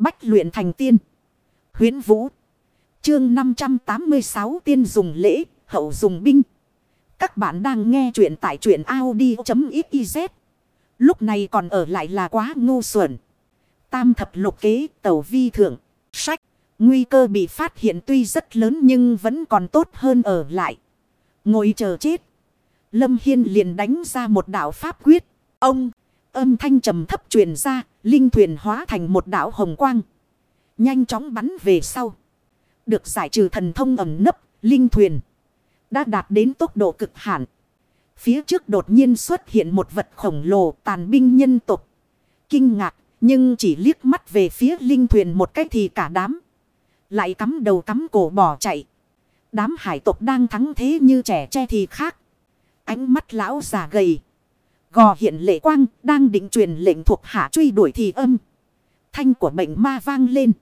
Bách luyện thành tiên. Huyến Vũ. Chương 586 tiên dùng lễ, hậu dùng binh. Các bạn đang nghe truyện tại truyện Audi.xyz. Lúc này còn ở lại là quá ngu xuẩn. Tam thập lục kế tẩu vi thượng. Sách. Nguy cơ bị phát hiện tuy rất lớn nhưng vẫn còn tốt hơn ở lại. Ngồi chờ chết. Lâm Hiên liền đánh ra một đạo pháp quyết. Ông. Âm thanh trầm thấp truyền ra. Linh thuyền hóa thành một đảo hồng quang. Nhanh chóng bắn về sau. Được giải trừ thần thông ẩm nấp. Linh thuyền. Đã đạt đến tốc độ cực hạn. Phía trước đột nhiên xuất hiện một vật khổng lồ tàn binh nhân tục. Kinh ngạc. Nhưng chỉ liếc mắt về phía linh thuyền một cách thì cả đám. Lại cắm đầu cắm cổ bỏ chạy. Đám hải tộc đang thắng thế như trẻ tre thì khác. Ánh mắt lão già gầy. Gò hiện lệ quang, đang định truyền lệnh thuộc hạ truy đuổi thì âm. Thanh của bệnh ma vang lên.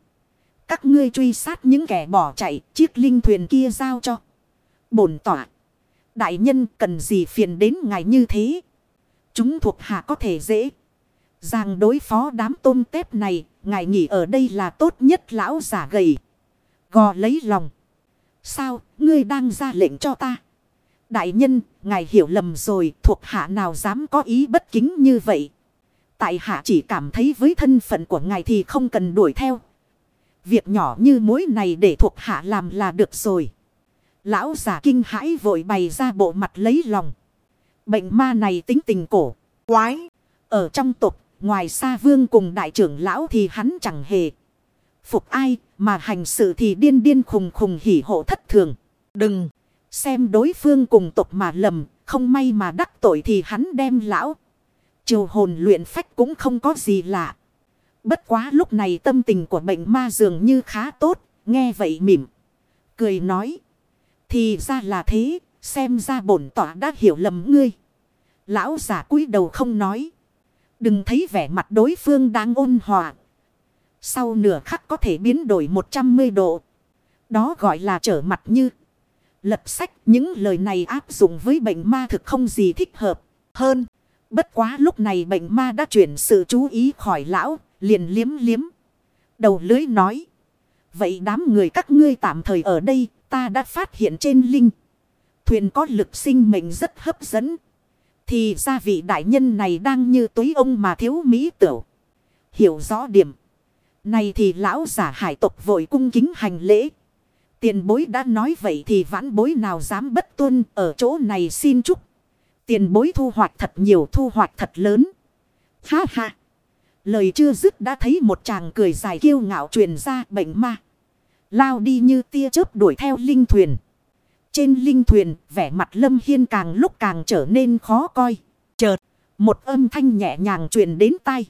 Các ngươi truy sát những kẻ bỏ chạy, chiếc linh thuyền kia giao cho. Bổn tỏa. Đại nhân cần gì phiền đến ngài như thế. Chúng thuộc hạ có thể dễ. Rằng đối phó đám tôm tép này. Ngài nghỉ ở đây là tốt nhất lão giả gầy. Gò lấy lòng. Sao, ngươi đang ra lệnh cho ta. Đại nhân, ngài hiểu lầm rồi, thuộc hạ nào dám có ý bất kính như vậy. Tại hạ chỉ cảm thấy với thân phận của ngài thì không cần đuổi theo. Việc nhỏ như mối này để thuộc hạ làm là được rồi. Lão giả kinh hãi vội bày ra bộ mặt lấy lòng. Bệnh ma này tính tình cổ, quái. Ở trong tục, ngoài xa vương cùng đại trưởng lão thì hắn chẳng hề. Phục ai, mà hành sự thì điên điên khùng khùng hỉ hộ thất thường. Đừng! Xem đối phương cùng tộc mà lầm, không may mà đắc tội thì hắn đem lão. Triều hồn luyện phách cũng không có gì lạ. Bất quá lúc này tâm tình của bệnh ma dường như khá tốt, nghe vậy mỉm. Cười nói. Thì ra là thế, xem ra bổn tỏa đã hiểu lầm ngươi. Lão giả cúi đầu không nói. Đừng thấy vẻ mặt đối phương đang ôn hòa. Sau nửa khắc có thể biến đổi 180 độ. Đó gọi là trở mặt như. Lật sách những lời này áp dụng với bệnh ma thực không gì thích hợp hơn. Bất quá lúc này bệnh ma đã chuyển sự chú ý khỏi lão, liền liếm liếm. Đầu lưới nói. Vậy đám người các ngươi tạm thời ở đây, ta đã phát hiện trên linh. Thuyền có lực sinh mệnh rất hấp dẫn. Thì ra vị đại nhân này đang như túi ông mà thiếu mỹ tửu. Hiểu rõ điểm. Này thì lão giả hải tộc vội cung kính hành lễ. Tiền bối đã nói vậy thì vãn bối nào dám bất tuân ở chỗ này xin chúc. Tiền bối thu hoạch thật nhiều, thu hoạch thật lớn. Ha ha. Lời chưa dứt đã thấy một chàng cười dài kiêu ngạo truyền ra bệnh ma. Lao đi như tia chớp đuổi theo linh thuyền. Trên linh thuyền, vẻ mặt lâm hiên càng lúc càng trở nên khó coi. Chợt, một âm thanh nhẹ nhàng truyền đến tai.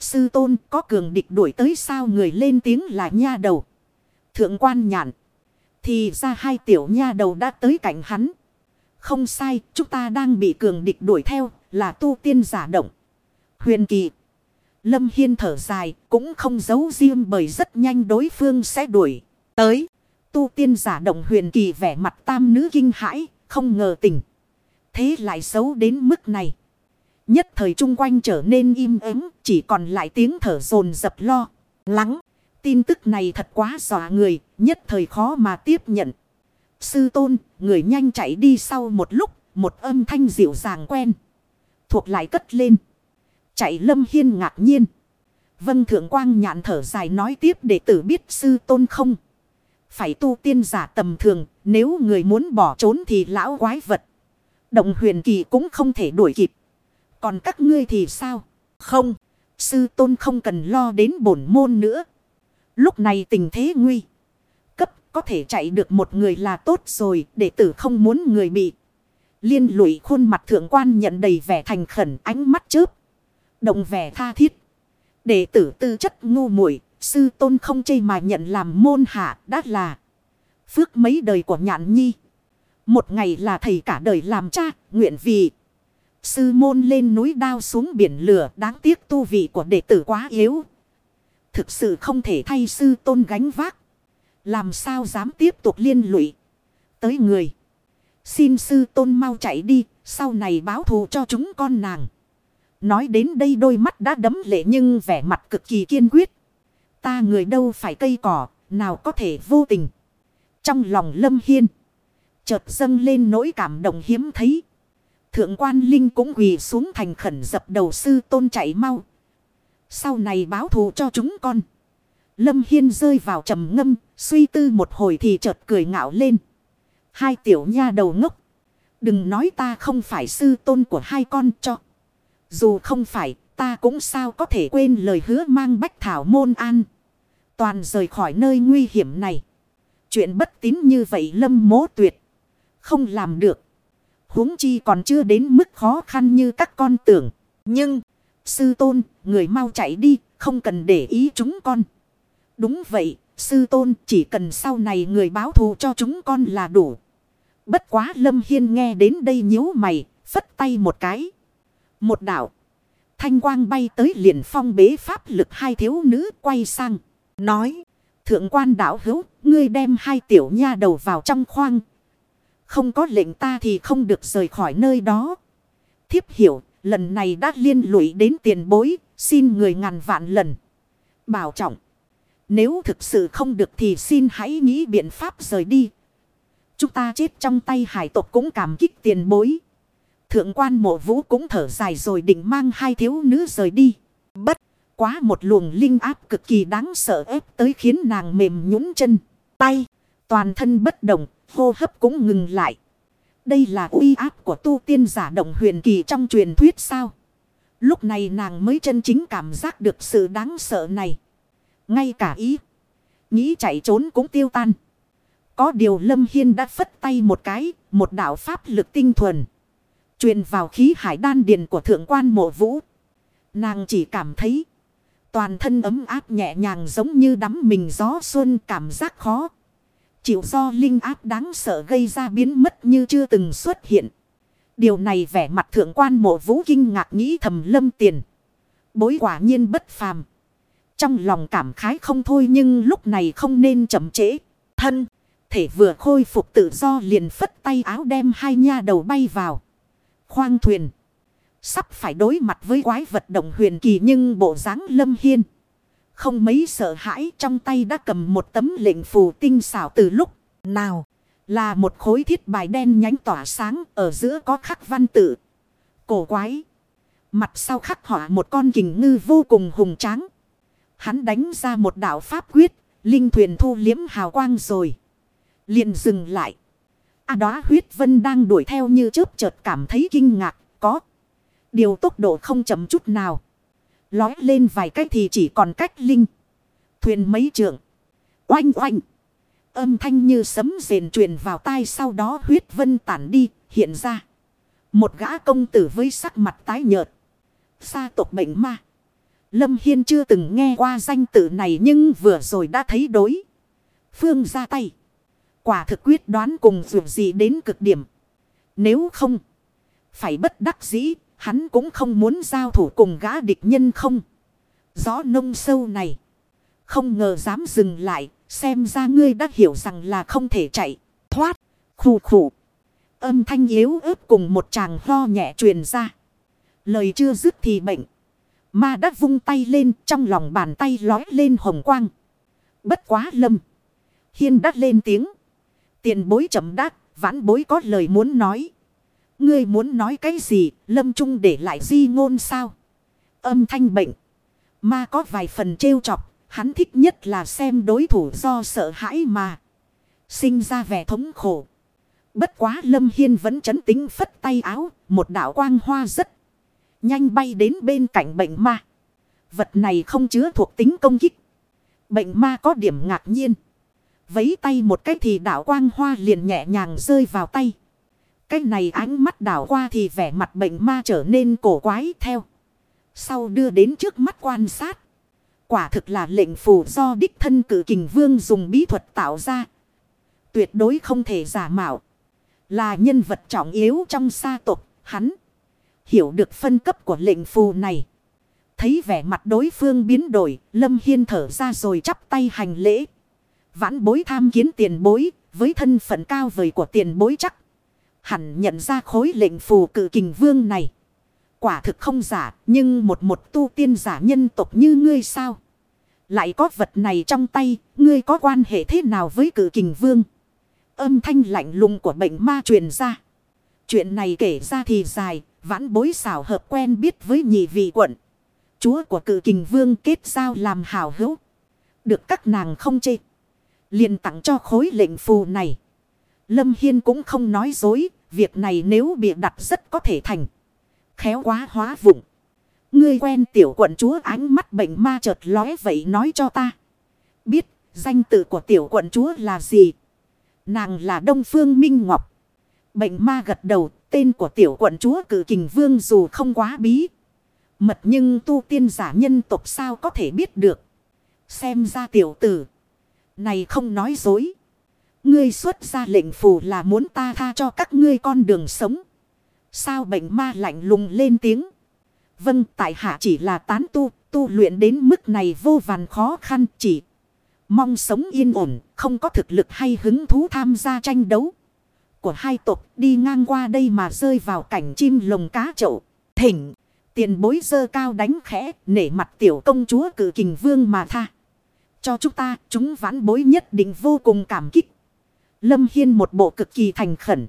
Sư tôn, có cường địch đuổi tới sao người lên tiếng là nha đầu. Thượng quan nhạn. Thì ra hai tiểu nha đầu đã tới cạnh hắn. Không sai, chúng ta đang bị cường địch đuổi theo, là tu tiên giả động. Huyền kỳ. Lâm Hiên thở dài, cũng không giấu riêng bởi rất nhanh đối phương sẽ đuổi. Tới, tu tiên giả động huyền kỳ vẻ mặt tam nữ kinh hãi, không ngờ tình. Thế lại xấu đến mức này. Nhất thời chung quanh trở nên im ắng, chỉ còn lại tiếng thở dồn dập lo, lắng. Tin tức này thật quá dọa người, nhất thời khó mà tiếp nhận. Sư tôn, người nhanh chạy đi sau một lúc, một âm thanh dịu dàng quen. Thuộc lại cất lên. Chạy lâm hiên ngạc nhiên. Vân thượng quang nhạn thở dài nói tiếp để tử biết sư tôn không. Phải tu tiên giả tầm thường, nếu người muốn bỏ trốn thì lão quái vật. Động huyền kỳ cũng không thể đuổi kịp. Còn các ngươi thì sao? Không, sư tôn không cần lo đến bổn môn nữa. Lúc này tình thế nguy. Cấp, có thể chạy được một người là tốt rồi. Đệ tử không muốn người bị. Liên lụy khuôn mặt thượng quan nhận đầy vẻ thành khẩn, ánh mắt chớp. Động vẻ tha thiết. Đệ tử tư chất ngu muội, Sư tôn không chê mà nhận làm môn hạ, đã là. Phước mấy đời của nhạn nhi. Một ngày là thầy cả đời làm cha. Nguyện vì. Sư môn lên núi đao xuống biển lửa. Đáng tiếc tu vị của đệ tử quá yếu. Thực sự không thể thay sư tôn gánh vác. Làm sao dám tiếp tục liên lụy. Tới người. Xin sư tôn mau chạy đi. Sau này báo thù cho chúng con nàng. Nói đến đây đôi mắt đã đấm lệ nhưng vẻ mặt cực kỳ kiên quyết. ta người đâu phải cây cỏ, nào có thể vô tình. Trong lòng Lâm Hiên, chợt dâng lên nỗi cảm động hiếm thấy. Thượng quan Linh cũng quỳ xuống thành khẩn dập đầu sư tôn chạy mau. Sau này báo thù cho chúng con. Lâm Hiên rơi vào trầm ngâm, suy tư một hồi thì chợt cười ngạo lên. Hai tiểu nha đầu ngốc. Đừng nói ta không phải sư tôn của hai con cho. Dù không phải, ta cũng sao có thể quên lời hứa mang bách thảo môn an. Toàn rời khỏi nơi nguy hiểm này. Chuyện bất tín như vậy lâm mố tuyệt. Không làm được. huống chi còn chưa đến mức khó khăn như các con tưởng. Nhưng, sư tôn, người mau chạy đi, không cần để ý chúng con. Đúng vậy, sư tôn chỉ cần sau này người báo thù cho chúng con là đủ. Bất quá Lâm Hiên nghe đến đây nhíu mày, phất tay một cái. Một đạo. Thanh quang bay tới liền phong bế pháp lực hai thiếu nữ quay sang. Nói. Thượng quan đảo hữu, ngươi đem hai tiểu nha đầu vào trong khoang. Không có lệnh ta thì không được rời khỏi nơi đó. Thiếp hiểu, lần này đã liên lụy đến tiền bối, xin người ngàn vạn lần. Bảo trọng. Nếu thực sự không được thì xin hãy nghĩ biện pháp rời đi. Chúng ta chết trong tay hải tộc cũng cảm kích tiền bối. Thượng quan mộ vũ cũng thở dài rồi định mang hai thiếu nữ rời đi. Bất quá một luồng linh áp cực kỳ đáng sợ ép tới khiến nàng mềm nhũn chân, tay. Toàn thân bất động, hô hấp cũng ngừng lại. Đây là uy áp của tu tiên giả động huyền kỳ trong truyền thuyết sao. Lúc này nàng mới chân chính cảm giác được sự đáng sợ này. Ngay cả ý. Nghĩ chạy trốn cũng tiêu tan. Có điều Lâm Hiên đã phất tay một cái. Một đạo pháp lực tinh thuần. truyền vào khí hải đan điền của thượng quan mộ vũ. Nàng chỉ cảm thấy. Toàn thân ấm áp nhẹ nhàng giống như đắm mình gió xuân cảm giác khó. Chịu do linh áp đáng sợ gây ra biến mất như chưa từng xuất hiện. Điều này vẻ mặt thượng quan mộ vũ kinh ngạc nghĩ thầm lâm tiền. Bối quả nhiên bất phàm. Trong lòng cảm khái không thôi nhưng lúc này không nên chậm trễ. Thân, thể vừa khôi phục tự do liền phất tay áo đem hai nha đầu bay vào. Khoang thuyền. Sắp phải đối mặt với quái vật động huyền kỳ nhưng bộ dáng lâm hiên. Không mấy sợ hãi, trong tay đã cầm một tấm lệnh phù tinh xảo từ lúc nào. Là một khối thiết bài đen nhánh tỏa sáng ở giữa có khắc văn tự. Cổ quái. Mặt sau khắc họa một con kình ngư vô cùng hùng tráng. Hắn đánh ra một đạo pháp quyết. Linh thuyền thu liếm hào quang rồi. liền dừng lại. À đó huyết vân đang đuổi theo như chớp chợt cảm thấy kinh ngạc. Có. Điều tốc độ không chậm chút nào. Lói lên vài cách thì chỉ còn cách linh. Thuyền mấy trượng. Oanh oanh. Âm thanh như sấm rền truyền vào tai sau đó huyết vân tản đi, hiện ra. Một gã công tử với sắc mặt tái nhợt. Sa tộc bệnh ma. Lâm Hiên chưa từng nghe qua danh tự này nhưng vừa rồi đã thấy đối. Phương ra tay. Quả thực quyết đoán cùng dù gì đến cực điểm. Nếu không. Phải bất đắc dĩ. Hắn cũng không muốn giao thủ cùng gã địch nhân không. Gió nông sâu này. Không ngờ dám dừng lại. Xem ra ngươi đã hiểu rằng là không thể chạy. Thoát. Khủ khủ. Âm thanh yếu ớt cùng một chàng ho nhẹ truyền ra. Lời chưa dứt thì bệnh. Ma đã vung tay lên trong lòng bàn tay lói lên hồng quang. Bất quá lâm. Hiên đắt lên tiếng. Tiền bối chậm đắt, vãn bối có lời muốn nói. Ngươi muốn nói cái gì, lâm trung để lại di ngôn sao? Âm thanh bệnh. Ma có vài phần trêu chọc, hắn thích nhất là xem đối thủ do sợ hãi mà. Sinh ra vẻ thống khổ. Bất quá lâm hiên vẫn chấn tính phất tay áo, một đạo quang hoa rất nhanh bay đến bên cạnh bệnh ma. Vật này không chứa thuộc tính công kích. Bệnh ma có điểm ngạc nhiên. Vấy tay một cái thì đảo quang hoa liền nhẹ nhàng rơi vào tay. Cái này ánh mắt đảo qua thì vẻ mặt bệnh ma trở nên cổ quái theo. Sau đưa đến trước mắt quan sát. Quả thực là lệnh phù do đích thân cử kình vương dùng bí thuật tạo ra. Tuyệt đối không thể giả mạo. Là nhân vật trọng yếu trong sa tộc hắn. Hiểu được phân cấp của lệnh phù này. Thấy vẻ mặt đối phương biến đổi, Lâm Hiên thở ra rồi chắp tay hành lễ. Vãn bối tham kiến tiền bối, với thân phận cao vời của tiền bối chắc. Hẳn nhận ra khối lệnh phù cự kình vương này. Quả thực không giả, nhưng một một tu tiên giả nhân tộc như ngươi sao? Lại có vật này trong tay, ngươi có quan hệ thế nào với cử kình vương? Âm thanh lạnh lùng của bệnh ma truyền ra. Chuyện này kể ra thì dài, vãn bối xảo hợp quen biết với nhị vị quận. Chúa của cự kình vương kết giao làm hào hữu. Được các nàng không chê. liền tặng cho khối lệnh phù này. Lâm Hiên cũng không nói dối. Việc này nếu bị đặt rất có thể thành. Khéo quá hóa vụng. Ngươi quen tiểu quận chúa ánh mắt bệnh ma chợt lóe vậy nói cho ta. Biết danh tự của tiểu quận chúa là gì? Nàng là Đông Phương Minh Ngọc. Bệnh ma gật đầu, tên của tiểu quận chúa cử kình vương dù không quá bí. Mật nhưng tu tiên giả nhân tộc sao có thể biết được. Xem ra tiểu tử. Này không nói dối. Ngươi xuất ra lệnh phù là muốn ta tha cho các ngươi con đường sống. Sao bệnh ma lạnh lùng lên tiếng. Vâng tại hạ chỉ là tán tu. Tu luyện đến mức này vô vàn khó khăn chỉ. Mong sống yên ổn. Không có thực lực hay hứng thú tham gia tranh đấu. Của hai tộc đi ngang qua đây mà rơi vào cảnh chim lồng cá chậu. Thỉnh. Tiền bối dơ cao đánh khẽ, nể mặt tiểu công chúa cử kình vương mà tha. Cho chúng ta, chúng vãn bối nhất định vô cùng cảm kích. Lâm Hiên một bộ cực kỳ thành khẩn.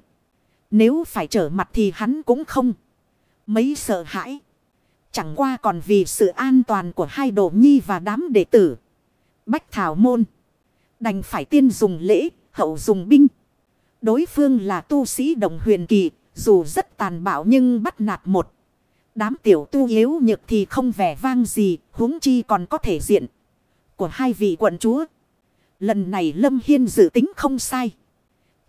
Nếu phải trở mặt thì hắn cũng không. Mấy sợ hãi. Chẳng qua còn vì sự an toàn của hai đồ nhi và đám đệ tử. Bách Thảo Môn. Đành phải tiên dùng lễ, hậu dùng binh. Đối phương là tu sĩ đồng huyền kỳ, dù rất tàn bạo nhưng bắt nạt một. Đám tiểu tu yếu nhược thì không vẻ vang gì, huống chi còn có thể diện. Của hai vị quận chúa. Lần này Lâm Hiên dự tính không sai.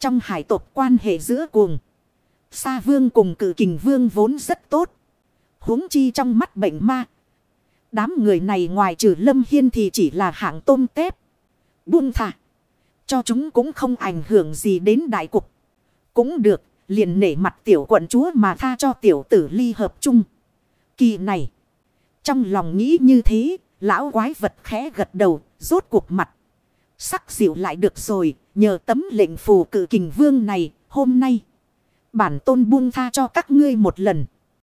Trong hải tộc quan hệ giữa cuồng. Sa vương cùng cử kình vương vốn rất tốt. huống chi trong mắt bệnh ma. Đám người này ngoài trừ Lâm Hiên thì chỉ là hạng tôm tép. Buông thả. Cho chúng cũng không ảnh hưởng gì đến đại cục. Cũng được, liền nể mặt tiểu quận chúa mà tha cho tiểu tử ly hợp chung. Kỳ này. Trong lòng nghĩ như thế, lão quái vật khẽ gật đầu, rốt cuộc mặt. Sắc dịu lại được rồi, nhờ tấm lệnh phù cử kình vương này, hôm nay. Bản tôn buông tha cho các ngươi một lần.